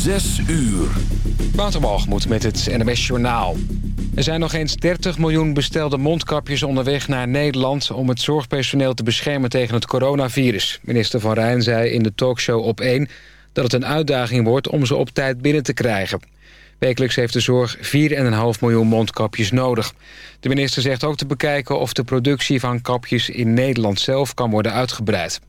Zes uur. Waterbalgemoed met het NMS Journaal. Er zijn nog eens 30 miljoen bestelde mondkapjes onderweg naar Nederland... om het zorgpersoneel te beschermen tegen het coronavirus. Minister Van Rijn zei in de talkshow op 1 dat het een uitdaging wordt om ze op tijd binnen te krijgen. Wekelijks heeft de zorg 4,5 miljoen mondkapjes nodig. De minister zegt ook te bekijken of de productie van kapjes in Nederland zelf kan worden uitgebreid.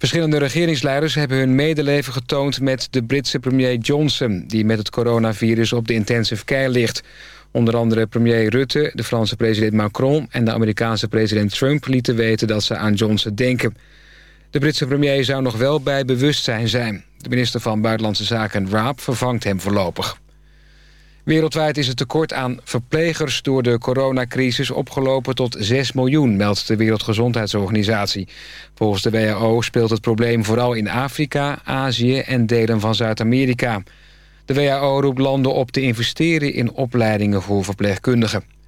Verschillende regeringsleiders hebben hun medeleven getoond met de Britse premier Johnson... die met het coronavirus op de intensive care ligt. Onder andere premier Rutte, de Franse president Macron... en de Amerikaanse president Trump lieten weten dat ze aan Johnson denken. De Britse premier zou nog wel bij bewustzijn zijn. De minister van Buitenlandse Zaken Raab vervangt hem voorlopig. Wereldwijd is het tekort aan verplegers door de coronacrisis opgelopen tot 6 miljoen, meldt de Wereldgezondheidsorganisatie. Volgens de WHO speelt het probleem vooral in Afrika, Azië en delen van Zuid-Amerika. De WHO roept landen op te investeren in opleidingen voor verpleegkundigen.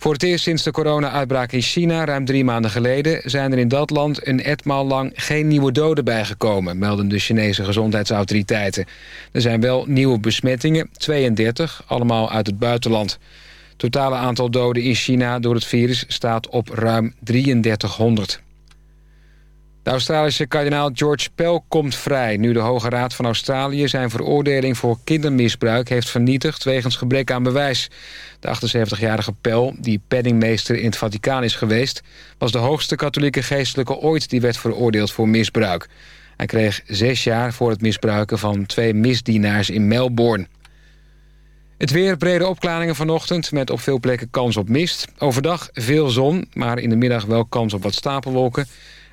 Voor het eerst sinds de corona-uitbraak in China, ruim drie maanden geleden... zijn er in dat land een etmaal lang geen nieuwe doden bijgekomen... melden de Chinese gezondheidsautoriteiten. Er zijn wel nieuwe besmettingen, 32, allemaal uit het buitenland. Het totale aantal doden in China door het virus staat op ruim 3300. De Australische kardinaal George Pell komt vrij... nu de Hoge Raad van Australië zijn veroordeling voor kindermisbruik heeft vernietigd... wegens gebrek aan bewijs. De 78-jarige Pell, die penningmeester in het Vaticaan is geweest... was de hoogste katholieke geestelijke ooit die werd veroordeeld voor misbruik. Hij kreeg zes jaar voor het misbruiken van twee misdienaars in Melbourne. Het weer, brede opklaringen vanochtend met op veel plekken kans op mist. Overdag veel zon, maar in de middag wel kans op wat stapelwolken...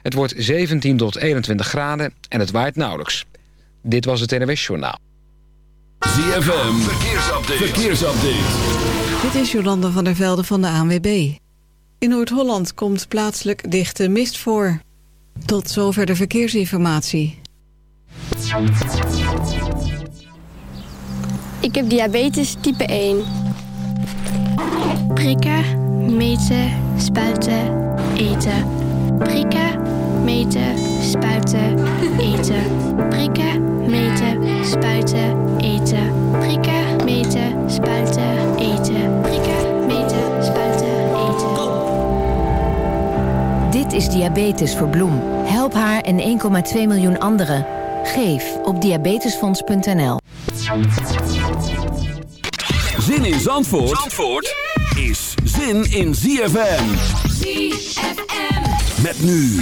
Het wordt 17 tot 21 graden en het waait nauwelijks. Dit was het NWS Journaal. ZFM, verkeersupdate. verkeersupdate. Dit is Jolanda van der Velde van de ANWB. In Noord-Holland komt plaatselijk dichte mist voor. Tot zover de verkeersinformatie. Ik heb diabetes type 1. Prikken, meten, spuiten, eten. Prikken meten, spuiten, eten. Prikken, meten, spuiten, eten. Prikken, meten, spuiten, eten. Prikken, meten, spuiten, eten. Dit is Diabetes voor Bloem. Help haar en 1,2 miljoen anderen. Geef op diabetesfonds.nl. Zin in Zandvoort, Zandvoort is zin in ZFM. ZFM. Met nu.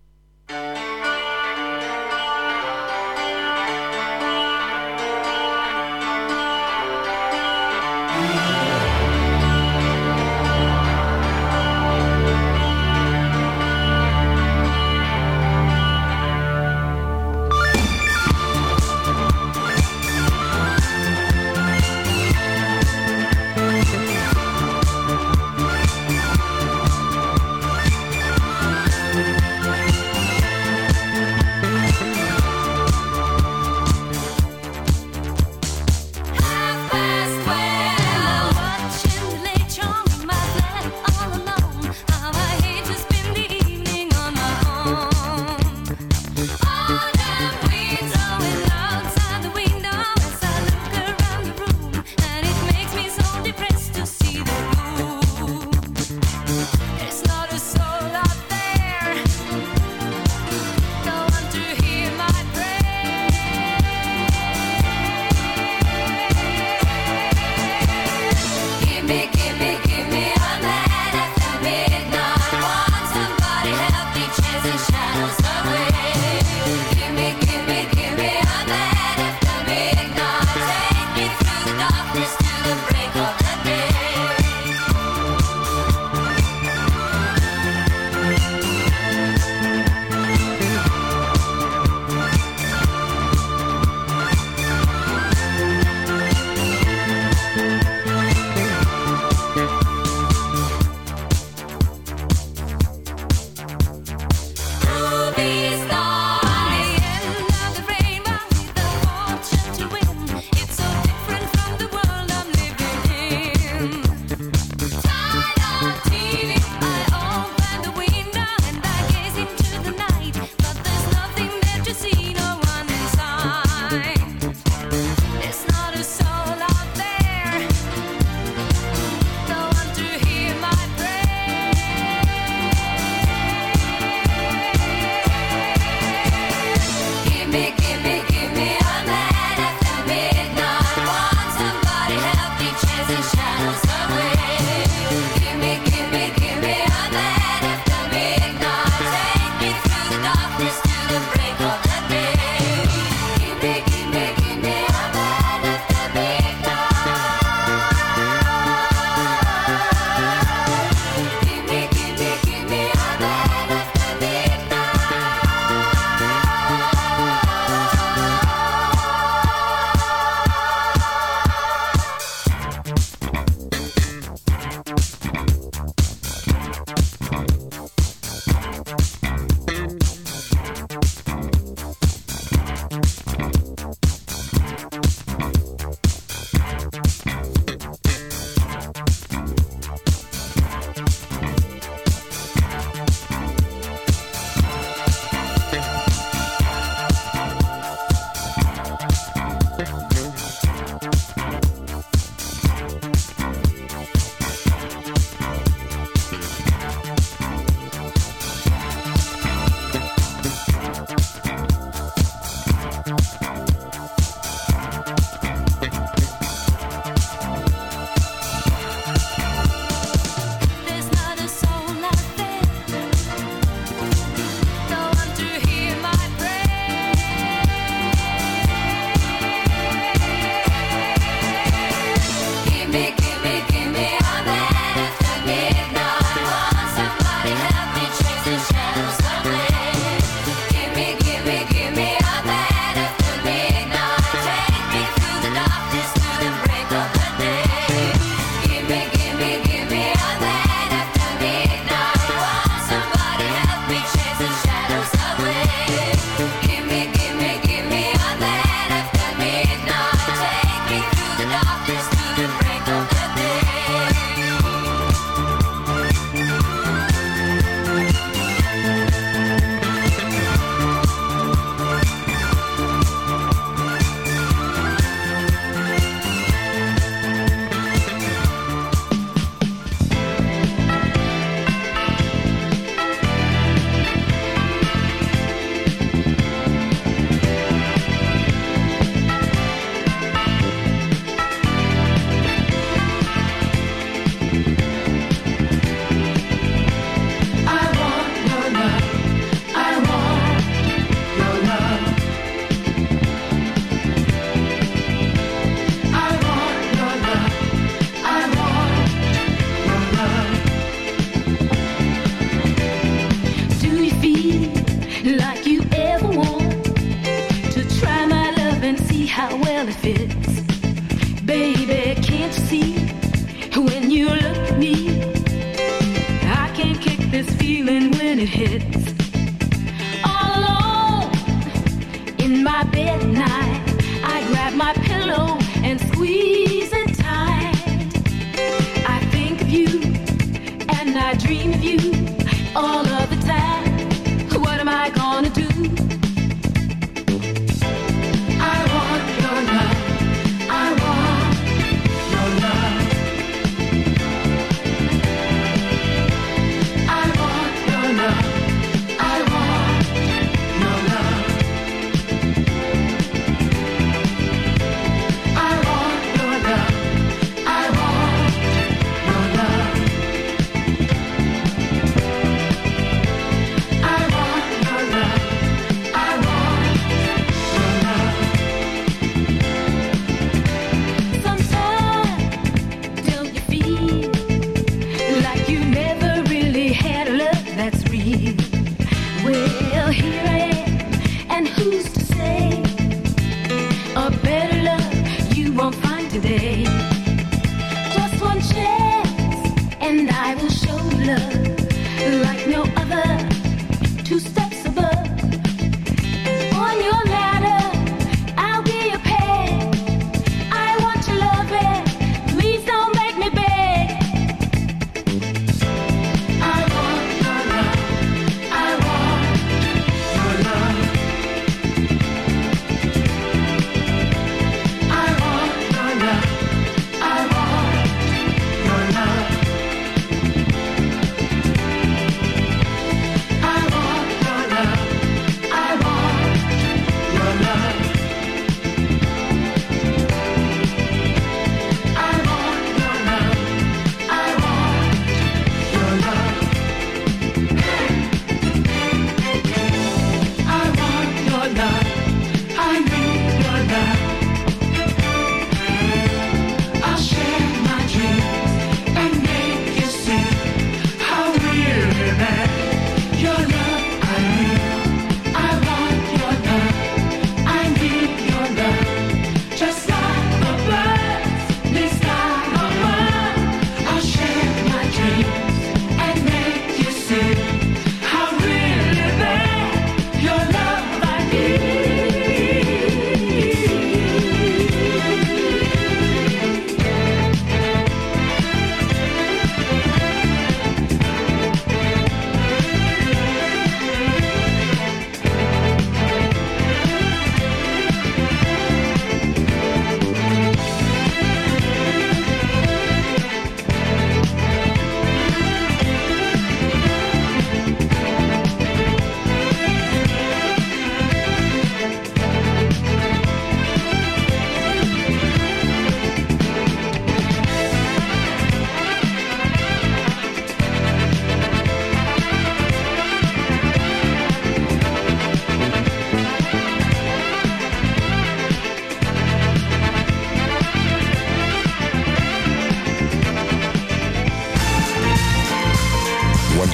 trying to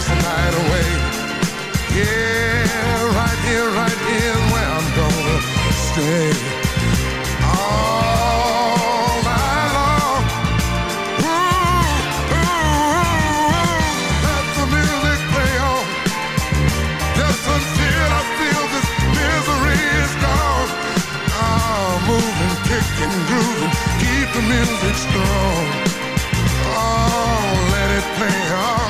pass night away. Yeah, right here, right here where I'm gonna stay. All night long. Ooh, ooh, ooh, let the music play on. Just until I feel this misery is gone. Moving, kicking, grooving, keep the music strong. Oh, let it play on.